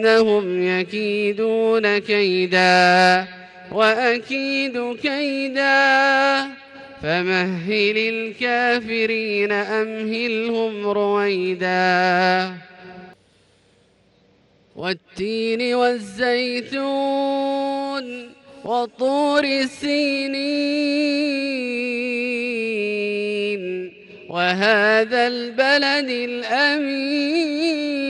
إنهم يكيدون كيدا وأكيد كيدا فمهل الكافرين أمهلهم رويدا والتين والزيتون وطور السينين وهذا البلد الأمين